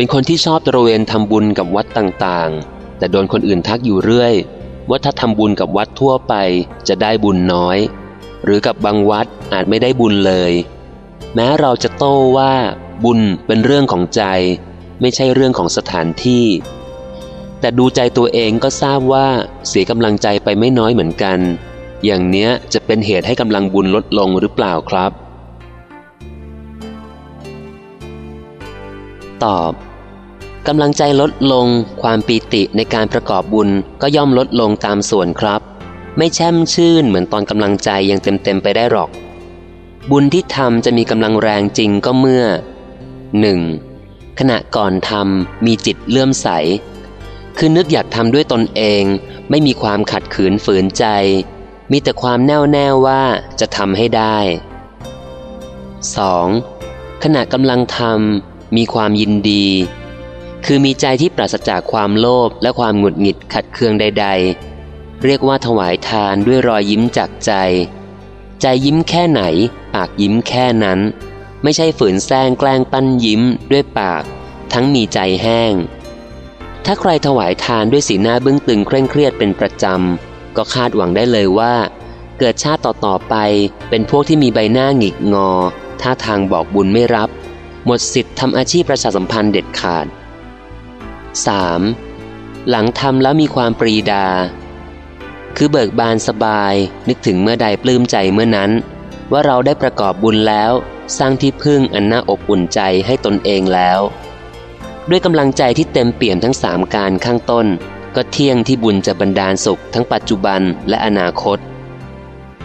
เป็นคนที่ชอบตระเวนทำบุญกับวัดต่างๆ แต่โดนคนอื่นทักอยู่เรื่อย ว่าถ้าทำบุญกับวัดทั่วไปจะได้บุญน้อย หรือกับบางวัดอาจไม่ได้บุญเลย แม้เราจะโต้ว่าบุญเป็นเรื่องของใจ ไม่ใช่เรื่องของสถานที่ แต่ดูใจตัวเองก็ทราบว่าเสียกำลังใจไปไม่น้อยเหมือนกัน อย่างเนี้ยจะเป็นเหตุให้กำลังบุญลดลงหรือเปล่าครับ ตอบ กำลังใจลดลง ความปีติในการประกอบบุญก็ย่อมลดลงตามส่วนครับ ไม่แช่มชื่นเหมือนตอนกำลังใจยังเต็มๆไปได้หรอก บุญที่ทำจะมีกำลังแรงจริงก็เมื่อ 1. ขณะก่อนทำมีจิตเลื่อมใส คือนึกอยากทำด้วยตนเอง ไม่มีความขัดขืนฝืนใจ มีแต่ความแน่วแน่ว่าจะทำให้ได้ 2. ขณะกำลังทำมีความยินดี คือมีใจที่ปราศจากความโลภและความหงุดหงิดขัดเคืองใด ๆ เรียกว่าถวายทานด้วยรอยยิ้มจากใจ ใจยิ้มแค่ไหน ปากยิ้มแค่นั้น ไม่ใช่ฝืนแซงแกล้งปั้นยิ้มด้วยปาก ทั้งมีใจแห้ง ถ้าใครถวายทานด้วยสีหน้าบึ้งตึงเคร่งเครียดเป็นประจำ ก็คาดหวังได้เลยว่า เกิดชาติต่อๆไป เป็นพวกที่มีใบหน้าหงิกงอท่าทางบอกบุญไม่รับ หมดสิทธิ์ทำอาชีพประชาสัมพันธ์เด็ดขาด 3. หลังทำแล้วมีความปรีดา คือเบิกบานสบายนึกถึงเมื่อใดปลื้มใจเมื่อนั้น ว่าเราได้ประกอบบุญแล้ว สร้างที่พึ่งอันน่าอบอุ่นใจให้ตนเองแล้ว ด้วยกำลังใจที่เต็มเปี่ยมทั้งสามการข้างต้น ก็เที่ยงที่บุญจะบรรดาลสุขทั้งปัจจุบันและอนาคต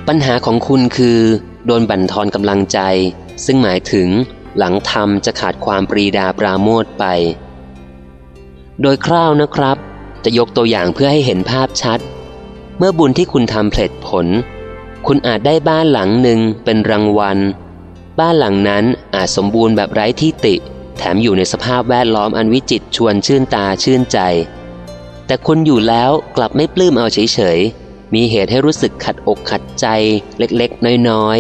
ปัญหาของคุณคือ โดนบั่นทอนกำลังใจ ซึ่งหมายถึงหลังทำจะขาดความปรีดาปราโมทไป โดยคร่าวนะครับ จะยกตัวอย่างเพื่อให้เห็นภาพชัด เมื่อบุญที่คุณทำเพลิดผล คุณอาจได้บ้านหลังหนึ่งเป็นรางวัล บ้านหลังนั้นอาจสมบูรณ์แบบไร้ที่ติ แถมอยู่ในสภาพแวดล้อมอันวิจิตชวนชื่นตาชื่นใจ แต่คุณอยู่แล้วกลับไม่ปลื้มเอาเฉยๆ มีเหตุให้รู้สึกขัดอกขัดใจเล็กๆ น้อย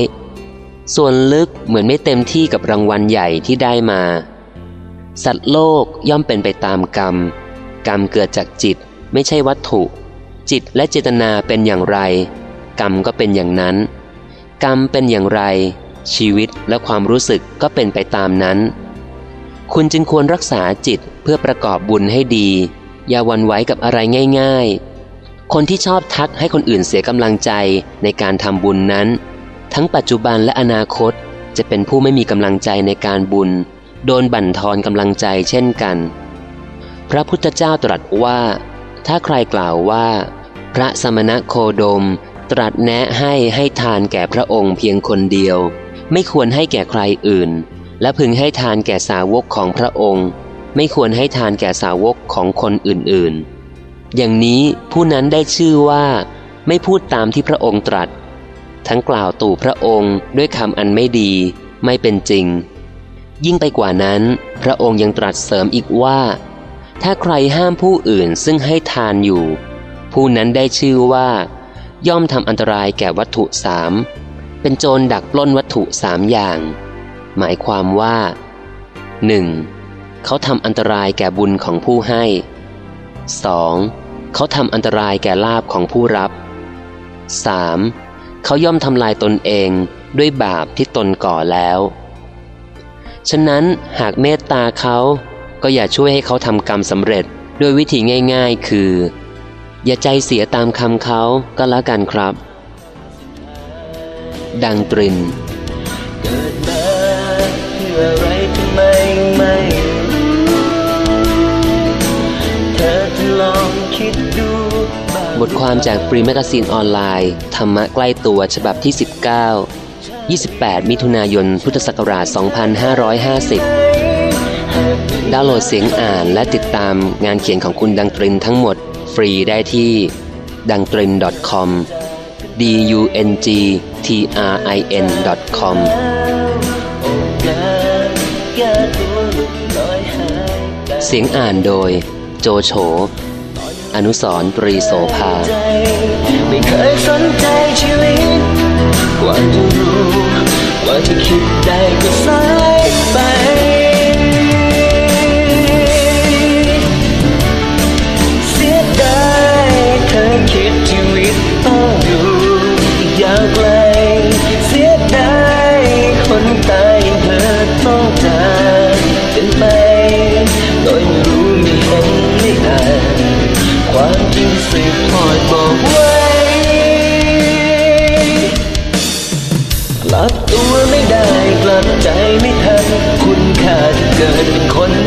ๆ ส่วนลึกเหมือนไม่เต็มที่กับรางวัลใหญ่ที่ได้มา สัตว์โลกย่อมเป็นไปตามกรรม กรรมเกิดจากจิตไม่ใช่วัตถุ จิตและเจตนาเป็นอย่างไร กรรมก็เป็นอย่างนั้น กรรมเป็นอย่างไร ชีวิตและความรู้สึกก็เป็นไปตามนั้น คุณจึงควรรักษาจิตเพื่อประกอบบุญให้ดี อย่าวันไหวกับอะไรง่าย ๆ คนที่ชอบทักให้คนอื่นเสียกำลังใจในการทำบุญนั้น ทั้งปัจจุบันและอนาคตจะเป็นผู้ไม่มีกำลังใจในการบุญ โดนบั่นทอนกำลังใจเช่นกัน พระพุทธเจ้าตรัสว่า ถ้าใครกล่าวว่า พระสมณะโคดม ตรัสแนะให้ให้ทานแก่พระองค์เพียงคนเดียว ไม่ควรให้แก่ใครอื่น และพึงให้ทานแก่สาวกของพระองค์ ไม่ควรให้ทานแก่สาวกของคนอื่นๆ อย่างนี้ผู้นั้นได้ชื่อว่าไม่พูดตามที่พระองค์ตรัส ทั้งกล่าวตู่พระองค์ด้วยคำอันไม่ดี ไม่เป็นจริง ยิ่งไปกว่านั้น พระองค์ยังตรัสเสริมอีกว่า ถ้าใครห้ามผู้อื่นซึ่งให้ทานอยู่ ผู้นั้นได้ชื่อว่า ย่อมทำอันตรายแก่วัตถุสามเป็นโจรดักปล้นวัตถุสามอย่าง หมายความว่า 1. เขาทำอันตรายแก่บุญของผู้ให้ 2. เขาทำอันตรายแก่ลาบของผู้รับ 3. เขาย่อมทำลายตนเองด้วยบาปที่ตนก่อแล้ว ฉะนั้นหากเมตตาเขาก็อย่าช่วยให้เขาทำกรรมสำเร็จด้วยวิธีง่าย ๆ คือ อย่าใจเสียตามคำเขาก็แล้วกันครับ ดังตรินเกิดมาเพื่ออะไรทำไมไม่เธอจะลองคิดดู บทความจากฟรีแมกซีนออนไลน์ ธรรมะใกล้ตัวฉบับที่ 19 28 มิถุนายน พุทธศักราช 2550 ดาวน์โหลดเสียงอ่านและติดตามงานเขียนของคุณดังตรินทั้งหมด ฟรีได้ที่ดังตริน .com d u n g t r i n .com เสียงอ่านโดยโจโฉ อนุสรณ์ปรีโสภา ไม่เคยสนใจชีวิตกว่าจะรู้ ว่าจะคิดได้ก็สายไปคิดชีวิตต้องดูยาวไกล เสียดายคนตายเธอต้องจากกันไป โดยไม่รู้ไม่เห็นไม่อานความจริงสืบทอดบอกว่า เกิดเป็นคน